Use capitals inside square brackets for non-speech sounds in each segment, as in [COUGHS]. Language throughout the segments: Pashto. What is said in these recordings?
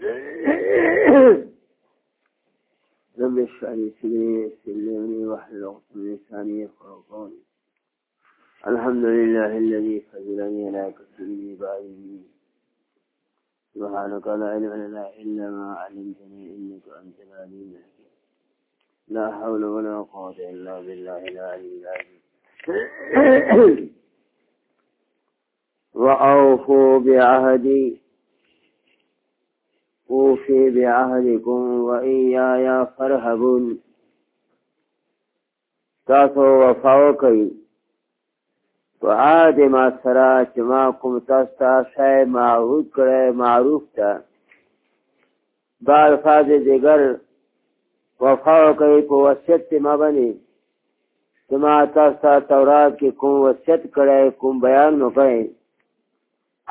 رب اشرح لي صدري ويسر لي امري لساني يفقهوا الحمد لله الذي فضلني على كثير بعلمي سبحانك لا علم لنا الا ما علمتني انك انت العليم الحكيم لا حول ولا قوة الا بالله العلي العظيم [COUGHS] وأوفوا بعهدي أوفي بعهدكم وإيايا فارهبون تاسو وفاو کوي په عاد ما سره چې ما کوم تاسو ته شای معروف کړی معروف ته بار فاز دیگر وفاو کوي په وصیت ما باندې چې ما تاسو ته تورات کې کوم وصیت کړی کوم بیان نو کړی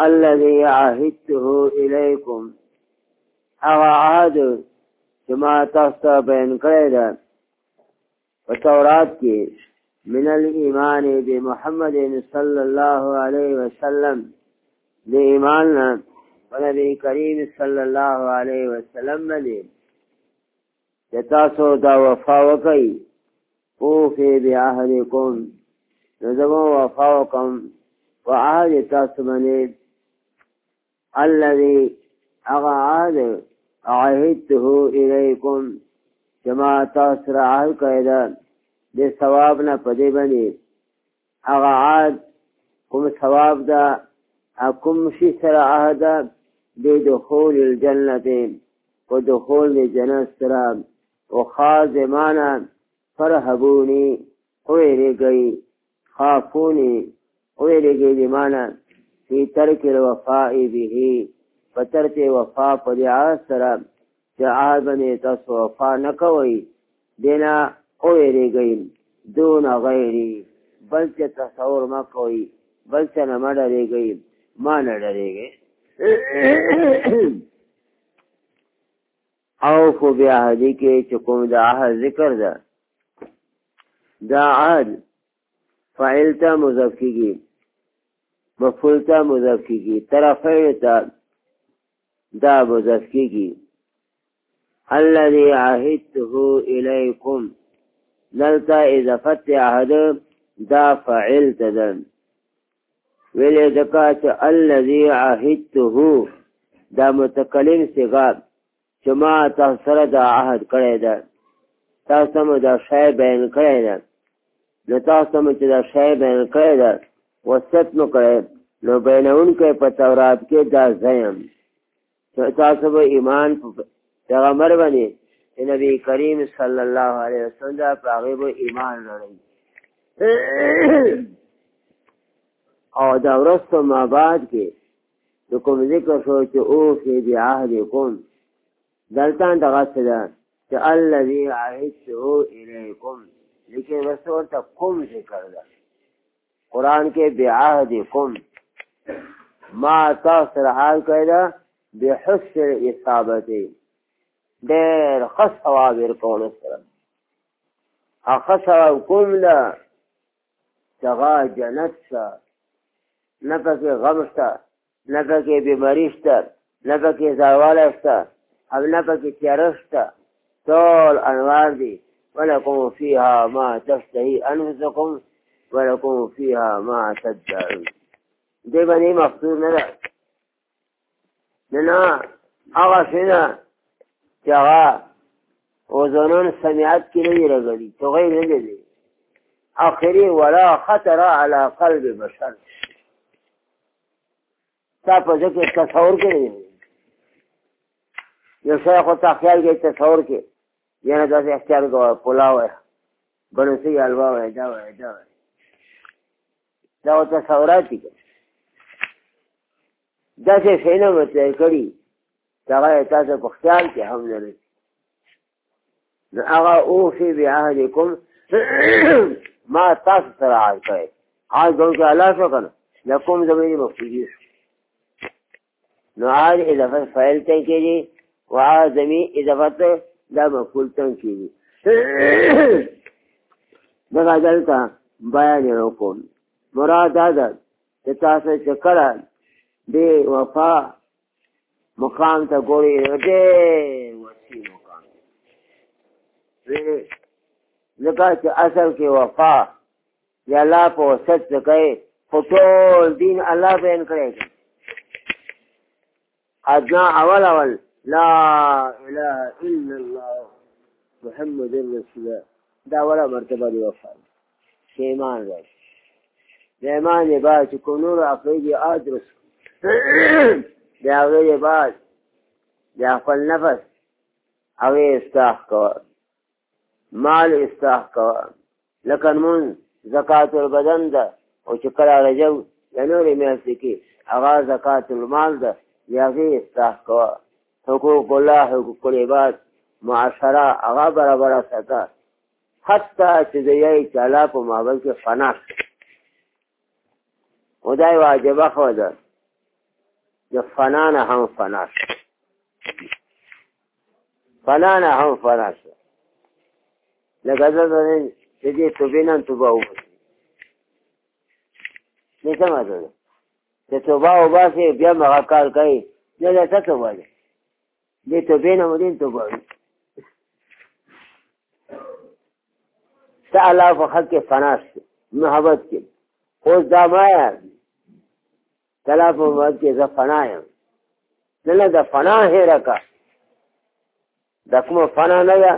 الذي عهدته اليكم هغه عاد چې ما تاسو ته بیان کړی ده په تورات کې من الإيمان بمحمد صلى الله عليه وسلم بإيماننا ونبي كريم صلى الله عليه وسلم مدي جتاسو دا وفا وقی قوفی بی آهدکم نظمو وفا وقم و آهد تاسو منی الَّذي اغا آهد عهدته الیکم جما تاسو راهل کړه د ثواب نه پدې باندې هغه عاد کوم ثواب دا کوم شي سره عهد د دخول الجنه او دخول الجنه سره او خازمانا فرهبونی اویره گئی خافونی اویره گئی دیمانا فی ترک الوفائی بیهی پتر ته وفا پر سره چې آزمه تاسو وفا نه کوي دینا او ریګی دون غیری بل چې تصور ما کوي بل چې نه مړ ریګی ما نه ریګی او خو بیا هدي کې چې کوم د عهد ذکر ده دا عهد فعل ته مضاف کیږي مفعول ته مضاف کیږي طرفه ته دا مضاف کیږي الذي عهدته اليكم دلتا اضافت عهد دا فعل تدن ویلی دکا چه الَّذی عهدتهو دا متکلم سگا چه ما تحصر دا عهد کرده دا تاسم دا شای بین کرده نو تاسم چه دا شای بین کرده وسط نو کرده نو بینون که پتورات که دا زیم تاسو به ایمان پیغمبر باندې نبی کریم صلی الله علیه وسلم دا پاغه به ایمان لرئ او دا ورستو ما بعد کې د کوم ذکر شو چې او فی بعهدکم دلته دا غسه ده چې الذی عهدته الیکم لیکن رسول ته کوم ذکر ده قران کې بعهدکم ما تاسو راځي کړه بحس اصابته دير ښه ثواب ورکوم سره هغه ثواب کوم له هغه جنت شه نه پکې غم او نفك پکې طول انوار دي ولكم فيها ما تشتهي أنفسكم ولكم فيها ما تدعون دي بني مفتور نفسك نه هغه څنګه چې هغه وزنون سمعت کې نه راغلي تو غیر نه دي اخري ولا خطر على قلب بشر تا په ځکه تصور کې یو څه خو تا خیال کې تصور کې یعنی دا څه اختیار کوه پلاو بنسی حلوا وای دا وای دا وای دا تصورات دي داسې شی نه مطلع کړي چې هغه تاسو په خیال کې هم نه لري نو هغه اوفي بعهدکم [COUGHS] ما تاسو سره عهد کړی عهد کوم کې الله شو که نه لکم زمینې مفجي شو نو عهد اضافت فعل ته کېږي وعهد زمین اضافت دا مفعول ته کېږي [COUGHS] دغه دلته بیان یې وکړو مراد دا ده چې تاسو چې کله دی وفا مقام ته ګوري دی وسی مقام لکه چې اصل کې وفا یا لا په وسط څه کوي خو ټول دین الله بیان کړی ادنا اول اول لا اله الا الله محمد رسول الله دا ولا مرتبه دی وفا شیمان راځي د ایمان یې با چې کوم نور عقیدې ادرس [COUGHS] بیا ویلې بعد بیا خپل نفس او استاح کوه مال استاح کوه لکه مون زکات البدن ده او چې کله رجو د نورې میاشتې کې هغه زکات المال ده د هغې استاح کوه حقوق الله حقوق العباد معاشره هغه برابره ساته حتی چې د یې تعالی په مابل کې فنا او دا یې واجبه خو ده د فنا نه هم فنا شو فنا نه هم فنا شو لکه زه د دې توبې نن توبه وباسي نه سمه ده چې توبه وباسي بیا م هغه کار کوي نه دا څه توبه ده دې توبې نه مدین توبه وي ته الله په حق کې فنا شو محبت کې اوس دا ما کلا په مد کې زه فنا یم نه نه د فنا هېره کا د کومه فنا نه ده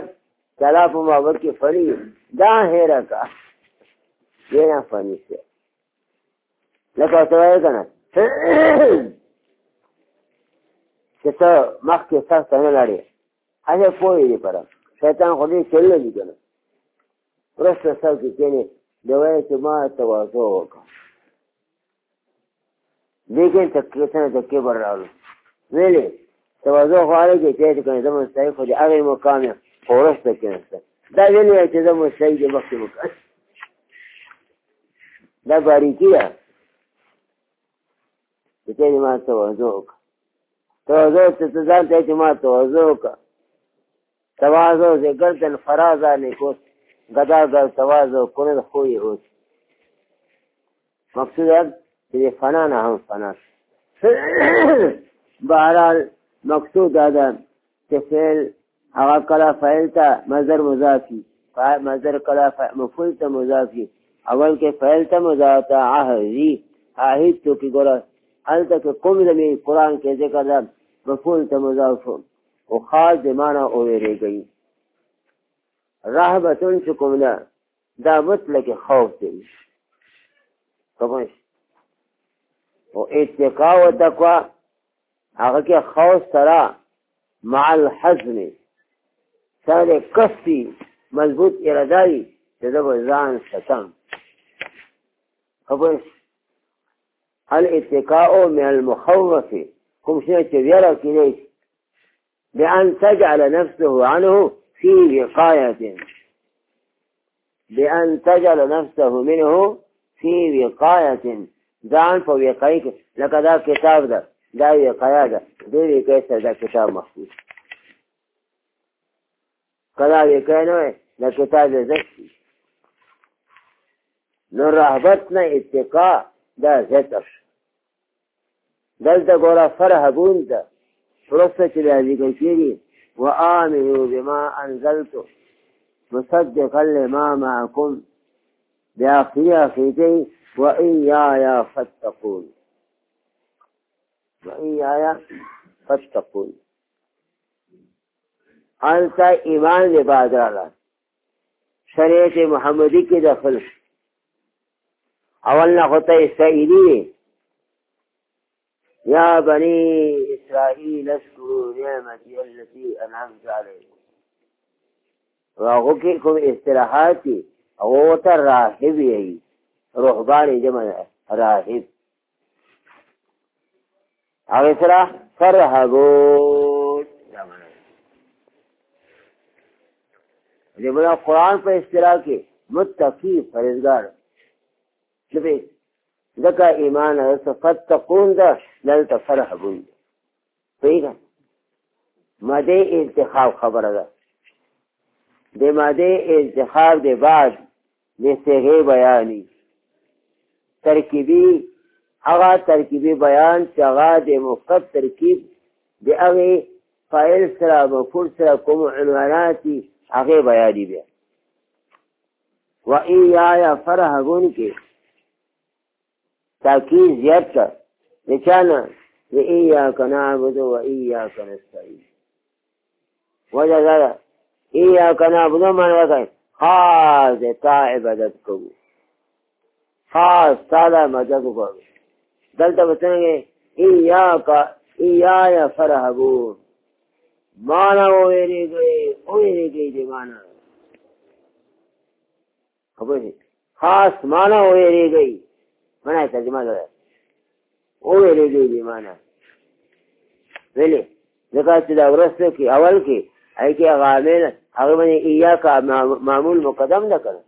کلا په مد کې فني دا هېره کا یې نه فني شي لکه ته وایې که نه چې ته مخکې سر ته نه لاړې هسې پوهې دي پره شیطان خو ډېر چللې دي که نه وروسته سر کې کښېنې د وایې چې ما تواضع وکړه لیکن تکیه څنګه تکیه بر راغلو ویلې تواضع خو هغه کې چې کوم زموږ مستحق خو دې هغه مقام یې فورس ته کېنسته دا ویلې چې زموږ مستحق دې مخکې مقام دا باریکي ده چې دې ما تواضع وکړه تواضع ته ته ځان ته چې ما تواضع وکړه تواضع سے گردن فراز آنے کو گدا گر تواضع کنر خوئی ہوتی مقصود ہے چې فنا نه هم فنا [COUGHS] بهرحال مقصود دا ده چې فعل هغه کله فعل ته مظر مضافي مظر کله مفعول ته مضافي اول کې فعل ته مضاف ته عهدي عهد تو کې ګوره هلته کې قوم د قرآن کې ذکر ده مفعول ته مضاف او خاص د معنا اوریږي رهبتون چې کوم ده دا مطلق خوف دی کومش او اتقا و تقوا هغه کې خوف سره مع الحزم سره کفي مضبوط اراده ای چې د ځان خبر الاتقاء من المخوف کوم شي چې ویره بأن تجعل نفسه عنه في وقاية بأن تجعل نفسه منه في وقاية ځان په وقایې کې لکه دا کتاب ده دا وقایه ده دې وقایې سره دا کتاب محفوظ که دا وقایه نه وای دا کتاب دې ضبط شي نو رهبت نه اتقا دا زیاتر شو دلته ګوره فرهګون ده وروسته چې دا ذکر کېږي وآمنوا بما أنزلت مصدقا لما معكم بآخر آخرتين وَإِيَّايَا فَاتَّقُونِ وَإِيَّايَا فَاتَّقُونِ آلتا ایمان دے بادرالا شریعت محمدی کی دخل اولنا خطا اسرائیلی دے یا بنی اسرائیل اشکروا نعمتی اللتی انعمت علیکم واغو کی کم استراحاتی اغوطا راہب یہی روحبان جمع راهب هغه سره فرهبون جمع قرآن په استرا کې متقی فرزگار شبه ذکا ایمان هست فتقون دا للت فرهبون دا پیدا ماده انتخاب خبره ده د ماده انتخاب د بعد د سهې بیانې ترکیبی هغه ترکیبی بیان چې هغه د مفقد ترکیب د هغه فاعل سره مفعول سره کوم عنواناتي هغه بیان دی بیا و ای یا فرهغون کې تاکید زیات کړ نشانه و ای یا کنعبد و ای یا کنستعین وجه دا ای یا کنعبد معنی وکړ خاص تا عبادت کوو خاص تعالی مدد وکړو دلته وڅنګې ایاک ایایا فرحبون مانا ویریږي او ویریږي دې مانا خبرې خاص مانا ویریږي معنا ترجمه ده او ویریږي دې معنا ویلې ځکه چې دا ورسته کې اول کې اې کې غامل هغه باندې ایاک معمول مقدم نه کړو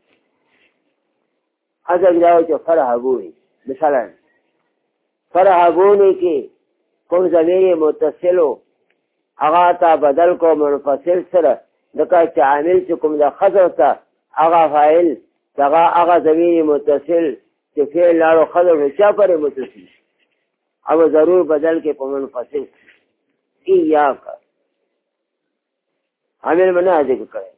حضب داو چه فرحبونی مثلا فرحبونی که کم زمین متصلو هغه تا بدل کو منفصل سره دکه چې عامل چې کوم د خزر ته هغه فاعل دغه هغه زمینی متصل چې فعل لارو خزر چا پرې متصل او ضرور بدل کې په منفصل ایاک عامل منا ذکر کړي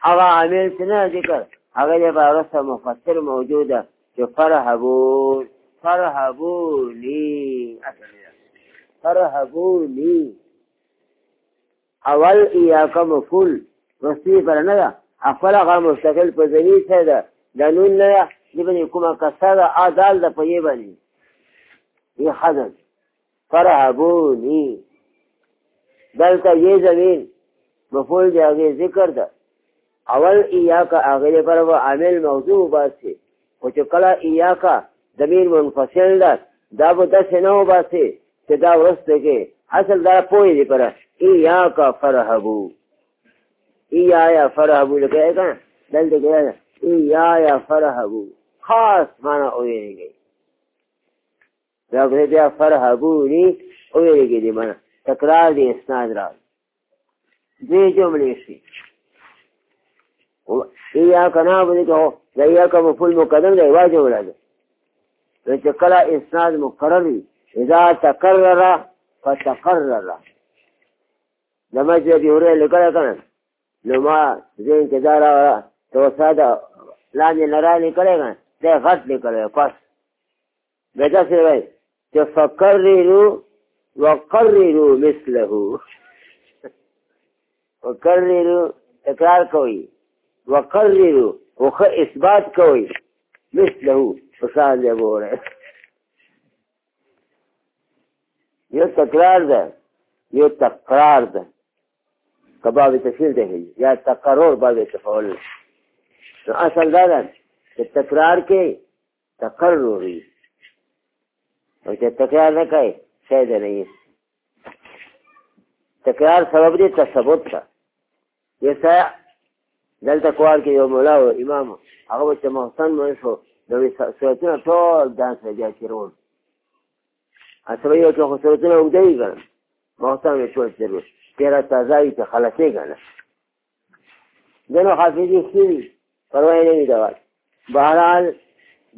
هغه عامل څه نه ذکر هغه عبارت مفسر موجوده چې فرحبون فرحبوني فرحبوني اول ایاکا مفول مستوی پر نه ده اول هغه مستقل په ذني څه ده د نون نه ده دبنې کومه کسه ده ا دال ده په یې باندې یې حذف فرحبوني دلته یې زمین مفول د هغې ذکر ده اول ایاکا آغیر پر و عامل موضوع باسی خو چې کله ایاکا ضمیر منفصل ده دا به داسې نه وباسي چې دا وروسته کې اصل دا پوهې دي پره ایاکا فرحبو ایایا فرحبو لکه که دلته کې ده ایایا فرحبو خاص معنا وویرېږئ دا به بیا فرحبوني وویرېږي دې معنا تکرار دې اسناد راغی دوې جملې شي اياك نعبد او اياك مفعول مقدم دی واجب ولاده نو چې کله اسناد مقرر اذا تقرر فتقرر لما چې دی وره لیکل کنه نو ما ځین کې دارا تو ساده لاندې لرا لیکل کنه ته غلط لیکل پس بدا سی وای چې فقرروا وقرروا مثله وقرروا [LAUGHS] تکرار کوي وقرروا وإثبات كوي مثله فصال يا أبو يو تقرار ده يو تقرار ده كباب تفیل ده يا تقرار باب تفعل شو اصل ده ده چې كي کې تقرر وي او چې تکرار نه ده نه تکرار سبب دی تثبت ته یو دلته کوار کې یو مولا و امام هغه چې محسن مې شو د سورتونه ټول دانس بیا کېرول اصل یو چې خو سورتونه اوږده وي که نه محسن مې ټول تېر تېره تازه وي چې خلاصې که نه ځینو حافظې ښې وي پروا نه وي دوا بهرحال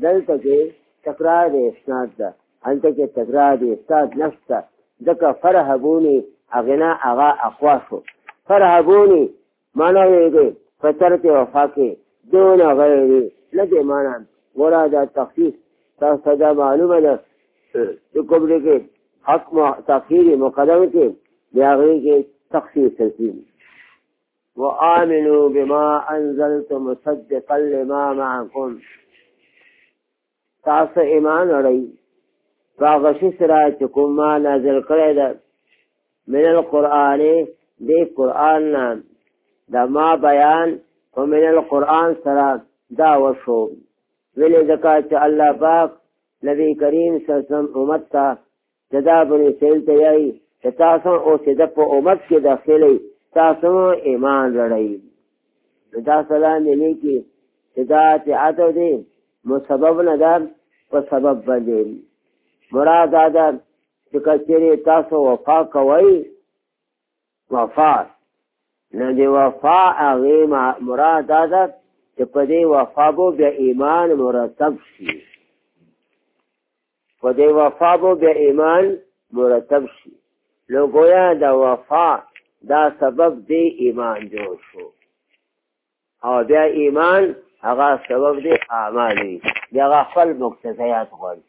دلته کې تکرار د اسناد ده هلته کې تکرار د استاد نفس ده ځکه فرهبونې هغه نه هغه اقوا شو فرهبونې معنا یې فترت وفا کې دون غیر لکه معنا ورا دا تخفیف تاسو دا معلومه ده چې کوم کې حق مو تاخیر مقدم کې بیا غوي کې تخفیف تسلیم وآمنوا بما أنزلت مصدقا لما معكم تاسو ایمان اړئ فاغشي سرا چکم ما نازل کړی ده من القرآن دی قرآن نام دا ما بیان او من القرآن سره دا وشو ولی ځکه چې الله پاک نبی کریم صلی الله امت ته جدا بني سیل ته یای چې تاسو او سید په امت کې داخلي تاسو ایمان لړئ دا سلام یې کې چې دا چې اته دې مو سبب نه دا په سبب باندې مراد دا چې کچېره تاسو وفا کوي وفات نه دی وفا هغه مراد دا ده چې په دې وفا بو بیا ایمان مرتب شي په دې وفا بو بیا ایمان مرتب شي نو ګویا د وفا دا سبب دی ایمان جوړ شو او بیا ایمان هغه سبب دی اعمال وي بیا هغه خپل مقتضیات غواړي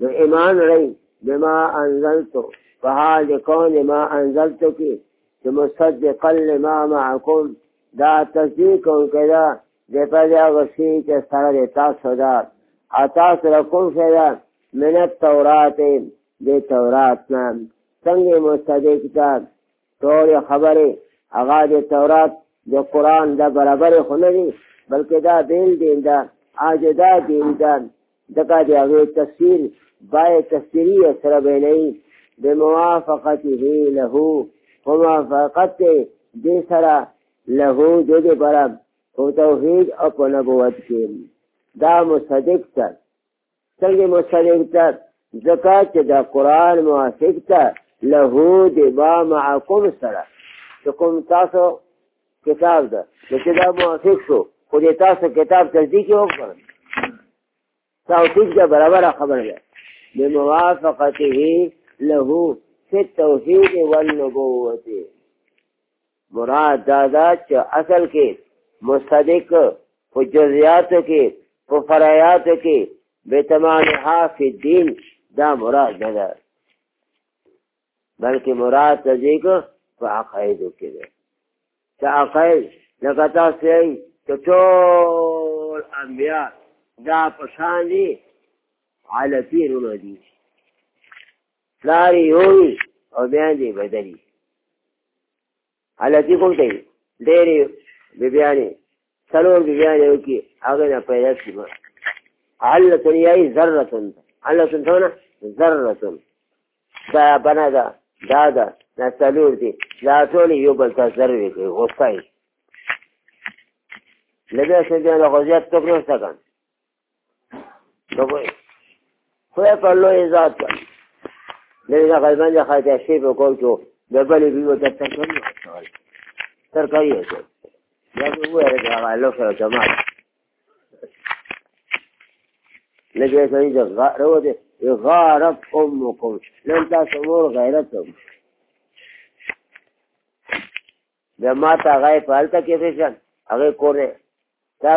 نو ایمان رہی بما انزلتو په حال کون ما انزلتو کې چې مصدق لما معکم دا تصدیق کوونکی ده د پدې هغه شي چې سره د تاسو ده تاسو را کوم شی ده من التورات د تورات نه څنګه مصدق کتاب ټولې خبرې هغه د تورات د قرآن د برابرې خو نه دي بلکې دا بېل دین ده عاجدا دین ده ځکه د هغې تفسیر بای تفسیري سره بینوي بموافقته له په موافقت کې دې سره له دې برا په توحید او په نبوت کې دا مصدق تر څنګه مصدق تر زکات چې د قران موافق تر له دې با معکم سره چې کوم تاسو کتاب ده چې دا موافق شو خو دې تاسو کتاب تصدیق وکړ توحید دا برابر خبره ده بموافقته له فی توحید والنبوت مراد دادا چې اصل کې مصدق په جزئیات کې په فرایات کې به تمام فی دین دا مراد ده بلکې مراد تجیک په عقاید کې ده چې عقاید لکه تاسو یې ټول انبیا دا پسان دي علتی رونه دي پلار یوي او بیا دې بدلي حالتي کوم ته ډېرې بیبیانې څلور بیبیانې وکړي هغه نه پیدا شي به علة یایي ذرة علة څونه ذرة دا بنا ده دا ده دا څلور دي دا ټول یو بل ته ذرې کوي غوسه یې له دې څخه د غوزیت څخه نو څنګه نو خو په لوی ذات باندې لږه غلبان د خاطر شی په کو چې د بلې بیو ته تکړه شول تر کوي چې دا به وره دا والو سره جماعت لږه کوي چې غارو دې غارت امكم لن تاسو نور غیرتم بیا ما ته هغه په هلته کې پېژن هغه کورې دا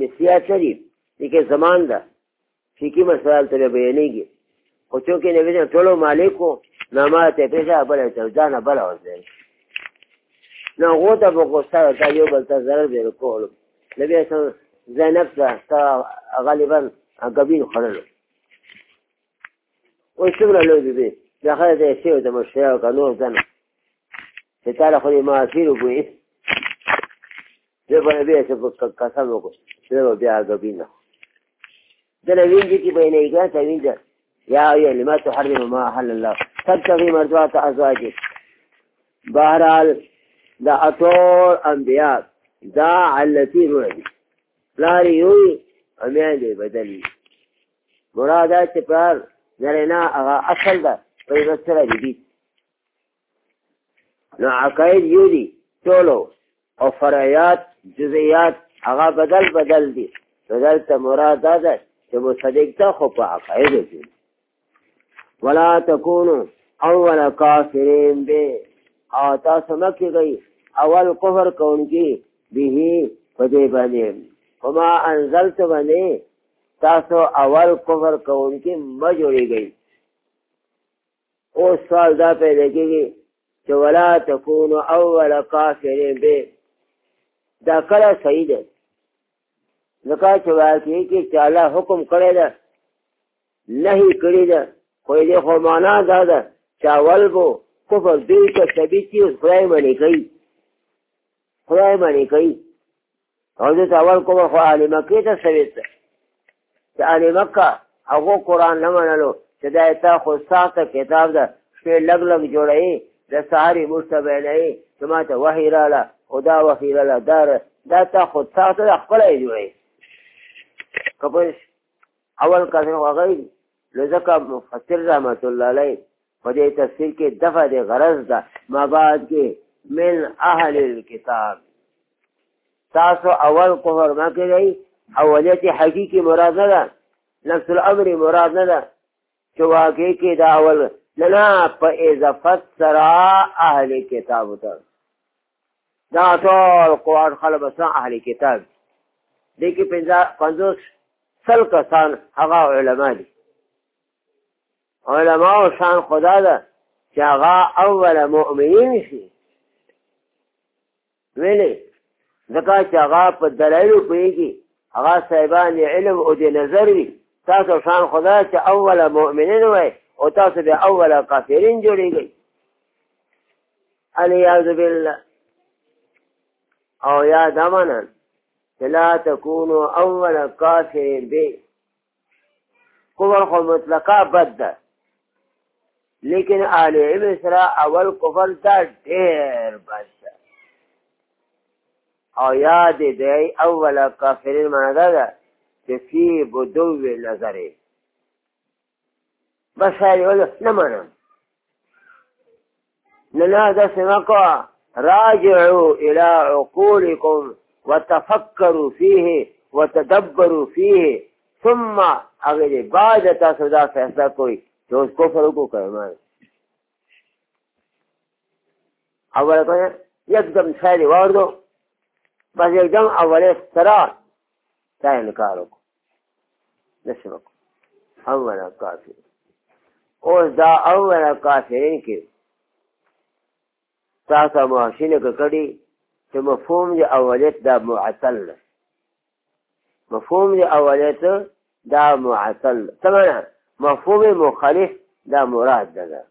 مسیح شریف دې کې زمان ده فقهي مسایل ته بیانېږي خو چونکې نبي صاحب ټولو مالک و نو ما ته یې پرېښه بله ته ځانه بله ورځی نو هغو ته به غوسه تا یو بل ته ضرر بېرو کولو نبي اسلام زینب ته تا غالبا ګبین خوړلو اوس څومره لوی بېبې دا خیر ته یې شوی د مشریانو که نور که نه چې تا له خو دې معاصیر وګوري زه به نبي اسلام قسم وکړو زه به بیا ګبین نه خورم دله وینځي کې به یې نه یې ګاسه وینځه يا أيها لما تحرم ما أحل الله تبتغي مرضات أزواجك بهرحال دا اطول انبیاء دا علتی روح دی پلاری یوی امیان دی بدلی مراد دا چه پلار نرنا اغا اصل دا پیمت سره جدید نو عقاید یو دی تولو او فرعیات جزئیات اغا بدل بدل دی بدل تا مراد دا دا چه مصدق تا خو پا عقاید دی ولا تكونوا اول کافرین به او تاسو مکه گئی اول کفر کونکی به پدې باندې فما انزلت باندې تاسو اول کفر کونکی مجوړي گئی او سوال دا پیدا کېږي چې ولا تكونوا اول کافرین به دا کله صحیح ده ځکه چې واقعي کې چې الله حکم کړی ده نهي کړی ده خویده خو مانا دادا چاول بو کفر دوی که ثبیت چی خدای منی کئی خدای منی کئی او دې اول کوم خو اهل مکه ته ثبیت چې اهل مکه هغه قران نه منلو چې دا ته خو ساته کتاب ده شپې لګ لګ جوړې د ساری مستبه نه چې ما ته وحی رااله خدا وحی رااله دار دا ته خو ساته خپل جوړې کپس اول کله هغه نو ځکه مفسر رحمت الله علیه په دې تفسیر کې دفع د غرض ده ما بعد کې من اهل الكتاب تاسو اول کفر ما کړی اولیت حقیقی مراد نه ده نفس الامر مراد نه ده چې واقع کې دا اول نه نه په اضافت سره اهل کتاب ته دا ټول قرآن خلب سره اهل کتاب دي کې پنځه پنځوس سل کسان هغه علما دي علماء شان خدا ده چې هغه اول مؤمنین شي ویلې ځکه چې هغه په دلایلو پوهېږي هغه صاحبان علم او د نظر وي تاسو شان خدا چې اول مؤمنین وای او تاسو به اول کافرین جوړېږئ الیاذ بالله او یا دمنا لا تكونوا اول كافر به قوه مطلقه بد ده لیکن آل علم سره اول کفر ته ډیر بد او یاد دی اول کافرین معنا دا ده چې فی بدو نظرې بس هر یو نه منم نه نه داسې مه کوه راجعوا الى عقولكم وتفكروا فيه وتدبروا فيه ثم هغه بعد تاسو دا فیصله کوئ तो उसको फरों को करना है اول ته یکدم خیر واردو بس یکدم اول اختراع تا انکار وکړو نشو وکړو اول کافر او دا اول کافرین کې تاسو ماشینه کړي چې مفهوم دی اولیت دا معتل مفهوم دی اولیت دا معتل څه مفهوم مخالف دا مراد ده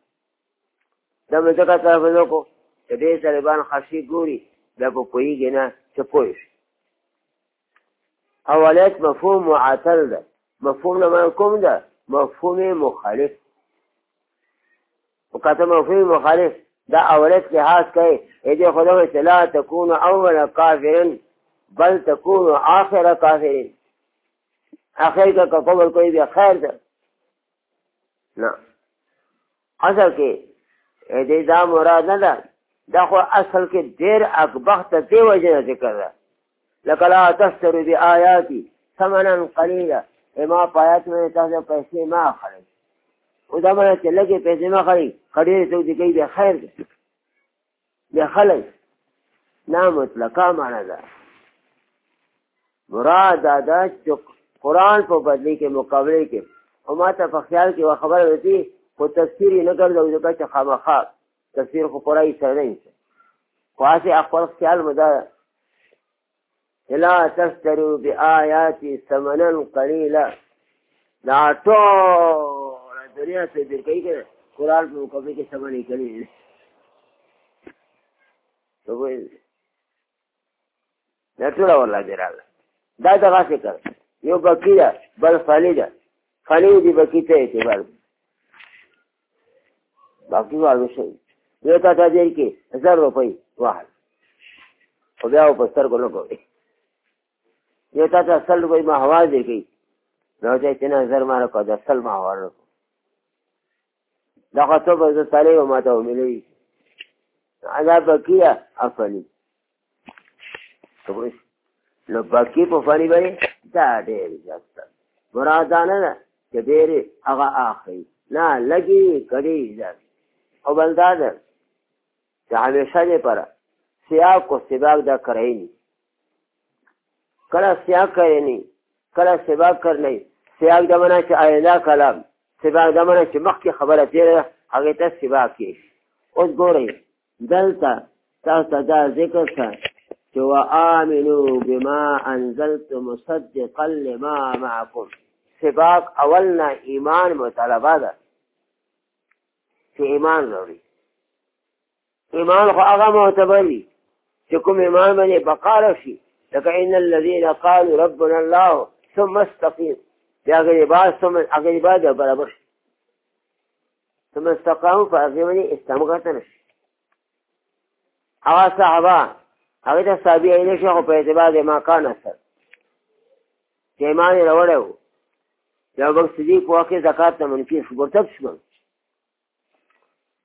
دا مې ځکه طرف کو چې دې طالبان خاصي ګوري دا په پوهېږي نه چې پوه شي اولیت مفهوم معطل ده مفهوم لمن کوم ده مفهوم مخالف وقته مفهوم مخالف دا اولیت لحاظ کوي دې خدای ته لا تكون اول کافر بل تكون آخر کافر آخر کا قبول کوئی بھی خیر ده نه اصل کې دې دا مراد نه ده دا خو اصل کې ډېر اکبخت دې وجه ذکر ده لکه لا تشترو بی آیاتی ثمنا قلیلا اما پایات میں تاسو پیسې ما خړې او دا مې چې لګې پیسې ما خړې خړې ته دې کې به خیر دې به خلې نه مطلقه معنا ده مراد دا چې قرآن په بدلی کې مقابله کې او ما ته په خیال کې یوه خبره رسي خو تفسیر یې نه ګرځوي ځکه چې خامخا تفسیر خو پوره یې سره نه انسان خو هسې خپل خیال مو دا چې لا تشترو بآیاتي ثمنا قلیلا دا ټوله دنیا تدبیر کوي که نه قرآن په مقابل کې ثمنې کړي دا ټوله ورلا دې راغله دا دغسې کړه یو بکي ده بل فلي ده فلو دی بکیت اعتبار باقی وارد شوی یو تا تا دیر که هزار روپی واحد خو بیا و پستر کو لکوی یو تا تا سل روپی ما حواز دی که نو تا اتنا هزار ما رکو دا سل ما حواز رکو دا خطو بزر تالی و ما تا امیلوی ادا بکیه افلی نو بکی په فانی باندې دا ډېر ځات مرادانه نه چې ډېرې هغه اخلي نه لګي کړي ځي او بل دا ده چې همیشه لپاره سیاق او سباق دا کرایي کله سیاق کرایي کله سباق کرلی سیاق دا معنا چې آینده کلام سباق دا معنا چې مخکې خبره تیره هغه ته سباق کې اوس ګورئ دلته تاسو ته دا ذکر څه وآمنوا بما أنزلت مصدقا لما معكم سباق اول نه ایمان مطالبه ده چې ایمان لري ایمان خو هغه معتبري چې کوم ایمان باندې بقا شي لکه ان الذين قالوا ربنا الله ثم استقيم بیا هغه عباد ثم هغه عباد برابر شي ثم استقاموا فهغه باندې استمغته نه شي هغه صحابه هغه ته صحابي نه شي خو په اعتبار ما کان اثر چې ایمان یې راوړی د ابوبکر صدیق په واقع زکات ته منفي شو مرتب شو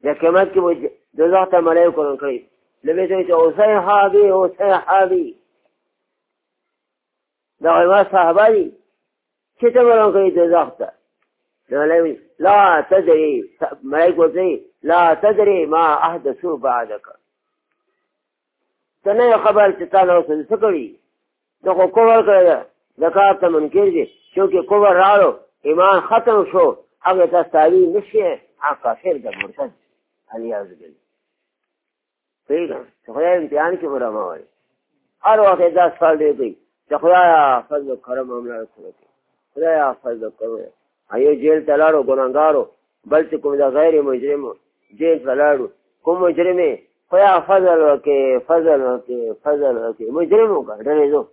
د قیامت کې به دوزخ ته ملایکو ورکړي لوی ته چې اوسه حاوی اوسه حاوی دا علماء صحابه دي چې ته ورکړي دوزخ ته لا تدري ملایکو ځي لا تدري ما احدثوا بعدك ته نه خبر چې تا نو څه کړی دا خو کول کړی زکات ته منکر دي چونکه کفر راړو ایمان ختم شو هغه ته تابع نشي هغه کافر د مرتد الیاذ بالله صحیح ده چې خدای امتحان کې ګرامه وایي هر وخت دا سوال دی کوي چې خدایا فضل او کرم عمله وکړي خدایا فضل او کرم ایو جیل ته لاړو ګناګارو بل چې کوم دا غیر مجرم جیل ته لاړو کوم مجرمې خدایا فضل وکړي فضل وکړي فضل وکړي مجرم وکړه ډېر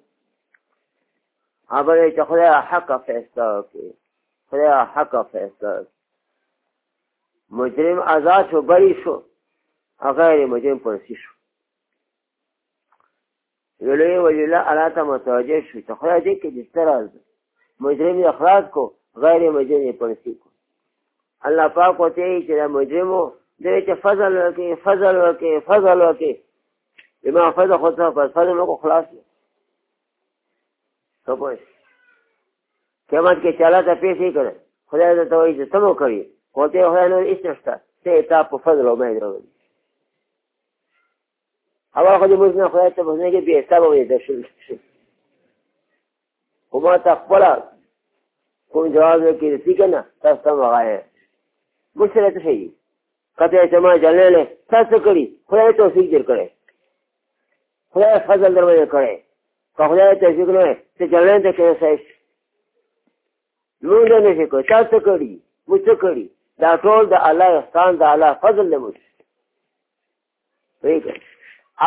هغه چې خدای حق فیصله کوي خدای حق فیصله مجرم آزاد شو بری شو غیر مجرم پرسی شو یلوی ولی الله الله ته متوجه شو ته خدای دې کې دستر از مجرم اخراج کو غیر مجرم پرسی کو الله پاک وته چې دا مجرمو دې چې فضل وکي فضل وکي فضل وکي بما فضل خدای په فضل نو خلاص دی تو پوه قیامت کې چاله ته پیسې کړه خدای درته وایي چې ته مو کوي خو ته خدای نور هېڅ نه شته ته تا په فضل امید راولي اول خو دې موږ نه خدای ته بوزنه کې بې حسابه وایي د شل خو ما ته خپله کوم جواب کې رسي که نه تاسو ته م وغایه موږ سره څه شي قطع اعتماد جللی تاسو کړي خدای توفیق در کړی خدای فضل در باندې کړی که خدای توفیق نه ته جلنه ته کېسای شي لمونځ نه شي کوی تا څه کړي موږ څه کړي دا ټول د الله احسان د الله فضل دی موږ پوهېږه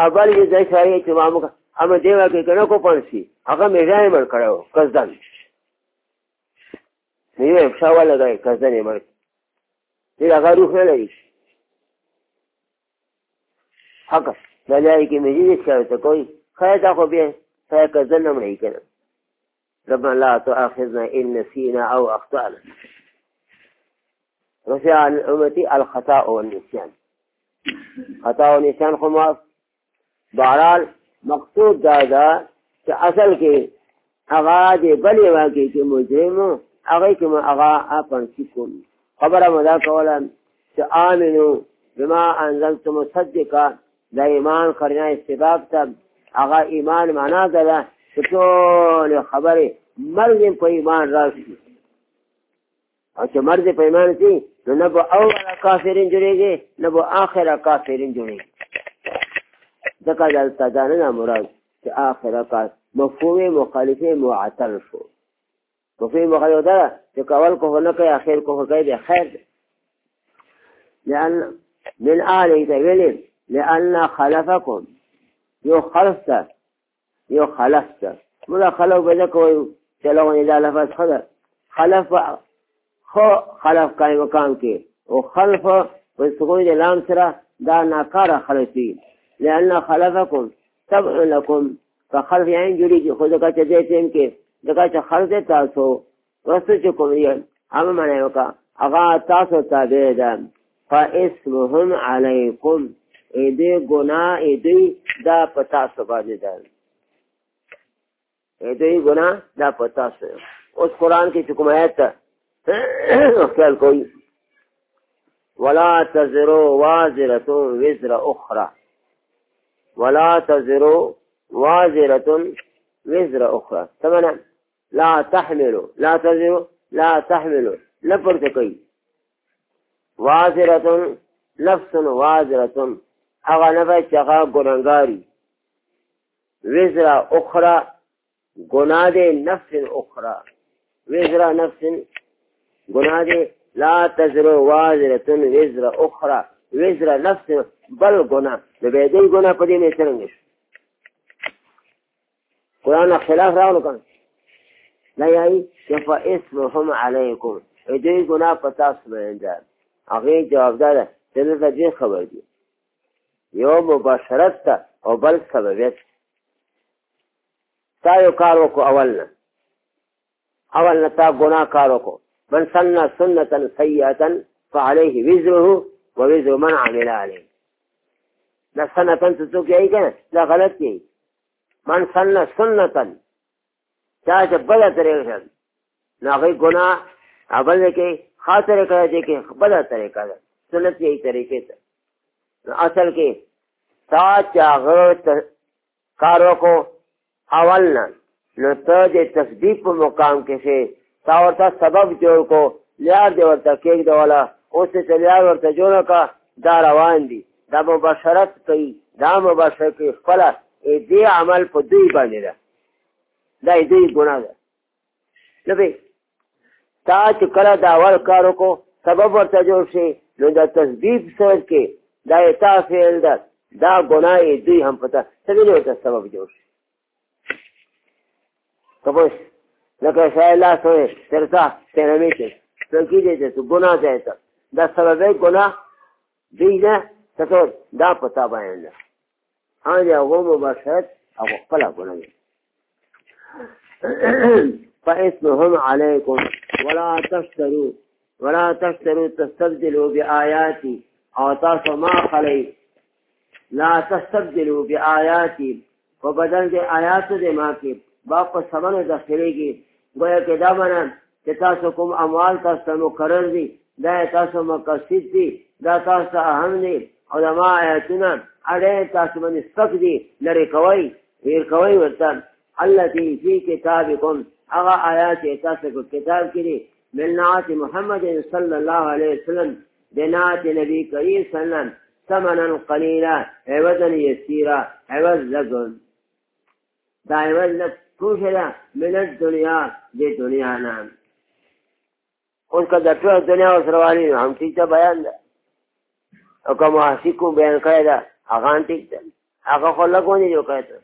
اول یې ځای ساری چې ما موږ همه دې واکې که نه کو پړسي هغه مې ځای مړ کړی و قصدن نو یو افشا ولګوئ قصدن یې مړ کړي هغه روح نه لري حقه ملایکې مجید ښکارته کوي خیر دا خو بیا تا که زه نه مړی که نه ربنا لا تؤاخذنا إن نسينا أو أخطأنا رفع عن أمتي الخطاء والنسيان خطاء والنسيان خماس بہرحال مقصود دادا کہ اصل کے اغا دے بلے واقعی کے مجرم اغی کے اغا اپن سکون خبر مدا کولا کہ آمنو بما انزلتم صدقا دا ایمان کرنا استباب تب هغه ایمان معنا ده چې ټول خبرې مرګ په ایمان راشي او چې مرګ په ایمان شي نو نه به اول کافرین جوړیږي نه به آخره کافرین جوړیږي ځکه دلته دا نه مراد چې آخره کاف مفهوم مخالفه معطل شو مفهوم مخالفه ده چې کول کو نه کوي اخر کو کوي به خیر ده لأن من آله تبلغ لأن خلفكم یو خلف ده یو خلف ده موږ خلف به نه کوو چلونه دا لفظ ښه ده خلف خو خلف کوي مقام کې او خلف په سکون لام سره دا ناکاره خلفي لأن خلفكم تبع لكم فخلف یعنی جوړیږي خو ځکه چې دې ټیم کې ځکه چې خلف تاسو وسو چې کوم یې هم معنی وکړه هغه تاسو تابع ده فاسمهم عليكم دې ګناه دې دا پتا سبانه ده دې ګناه دا پتا سه اوس قران کې کوم آیت خیال کوي ولا تزرو وازره وزر اخرى ولا تزرو وازره وزر اخرى ثمنا لا تحملوا لا تزرو لا تحملوا لفظ کوي وازره نفس وازره هغه نه باید چې هغه ګناهګار وزر اخرى گناه ده نفس اخرى وزر نفس گناه ده لا تزر وازرتن وزر اخرى وزر نفس بل گناه نو به دې ګناه په دې نه څنګه قرآن خلاف راغلو کنه لا یعنی شفا اسمهم علیکم دې ګناه په تاسو باندې هغه جوابدار دې نه دې خبر دی یو مباشرت ته او بل سببیت تا یو کار وکړو اول نه اول نه تا ګناه کار وکړو من سن سنة سيئة فعليه وزره ووزر من عمل عليه دا سنة څوک یې کنه دا غلط دی من سن سنة چا چې بل طریقه نه غي ګناه اول کې خاطر کړه چې کې بل طریقه سنت یې طریقې ته اصل کې تا چاغه کارو کو اول نه نو ته د تصدیق په مقام کې شي تا ورته سبب جوړ کو لیار دی ورته کېږ دوله اوس چې لیار ورته جوړ کا دا روان دي دا مباشرت کوي دا مباشرت کوي خپله دې عمل په دوی باندې ده دا دې ګناه ده نو تا چې کله دا اول کار وکړو سبب ورته جوړ شي نو دا تصدیق سره کې دا تا فعل ده دا ګناه دوی هم پته څنګه یو ته سبب جوړ شي کبوش لکه شای لا سوې ترتا ترمه کې څنګه دې ته تو ګناه ده ته دا سبب ګناه دی نه تاسو دا پتا باندې ده هغه هغه مباشرت او خپل ګناه فاسمهم عليكم ولا تشتروا ولا تشتروا تستبدلوا بآياتي او تاسو ما خلی لا تستبدلوا بیااتی په بدل د آیات د ما کې با په سمن د خلیږي ګویا کې دا باندې چې تاسو کوم اموال تاسو نو قرار دي دا تاسو مقصد دي دا تاسو اهم دي او دا ما آیاتونه اړې تاسو باندې سک دي لری کوي هیر کوي ورته التي فی کتابکم هغه آیات تاسو کو کتاب کې دي ملنات محمد صلی الله علیه وسلم بنات نبی کریم صلی اللہ علیہ وسلم ثمنا قلیلا عوضا یسیرا عوض لکن دا عوض لک کوشلا من الدنیا دی دنیا نام ان کا دٹو دنیا و سروالی ہم ٹھیک تھا بیان دا او کا محاسی کو بیان کرے دا اغان ٹھیک تھا آقا خو لگو نہیں جو کہتا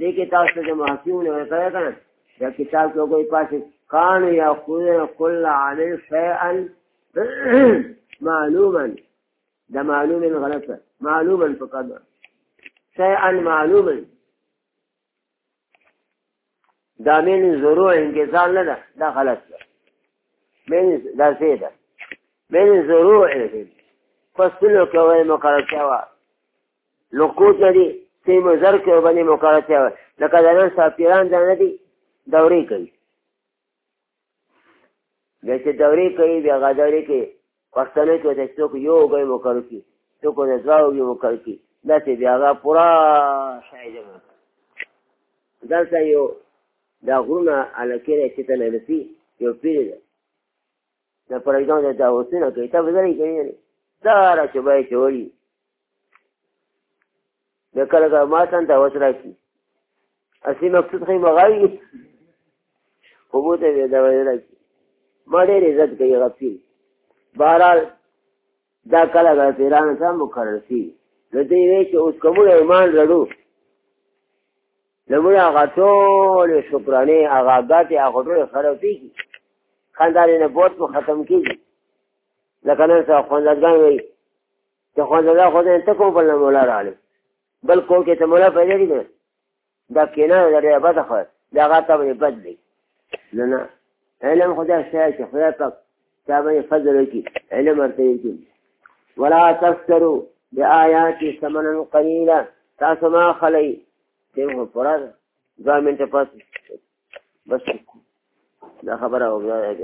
دیکھے تاستہ جو محاسی ہونے ہوئے کرے کنا یا کتاب کے کوئی پاس کانو یا خودن کل عامل شیئن [CLEARS THROAT] معلوما ده معلوم غلطه معلوما فقط شيئا معلوما دا من ضرور انقصال نه ده دا غلط ده من دا سيده من ضرور فصلو کوي مقرر شوی لقوت نه دي سی مزر کې باندې مقرر شوی لکه دا نن سافیران دا نه دي دورې کوي بیا چې دورې کوي بیا غدورې کوي پښتنه کې د څوک یو غي وکړ کی څوک د ځاو یو وکړ کی دا چې بیا دا پورا شاید دلته یو دا غرونه الکیره چې ته لسی یو پیر دا پرېدان د تاسو کې تا وزري کوي دا را چې به چوری د کله کله ما څنګه وسره کی اسی مقصد خې مغاوی خو بوته دا وزري ما ډېر عزت کوي غفیر بہرحال دا کله به پیران سره مقرر شي نو دوی وایي چې اوس که موږ ایمان لرو نو موږ هغه ټولې شکرانې هغه ګاتې هغه ټولې خرابېږي خاندانې نبوت مو ختم کېږي لکه نن سبا خواندګان وایي چې خواندګا خدای ته کوم بل نه مولا راغلی بل کور کې ته مولا پیدا کړي نه دا کینه دا ډېره بده خو دا هغه ته بد دی نه نه علم خدای شته چې خدای پاک چا باندې فضل وکړي علم ورته وکړي ولا تفتروا بآيات ثمنا قليلا تاسو ما خلی دغه پوره ده دوه منټه پاتې بس دا خبره وګوره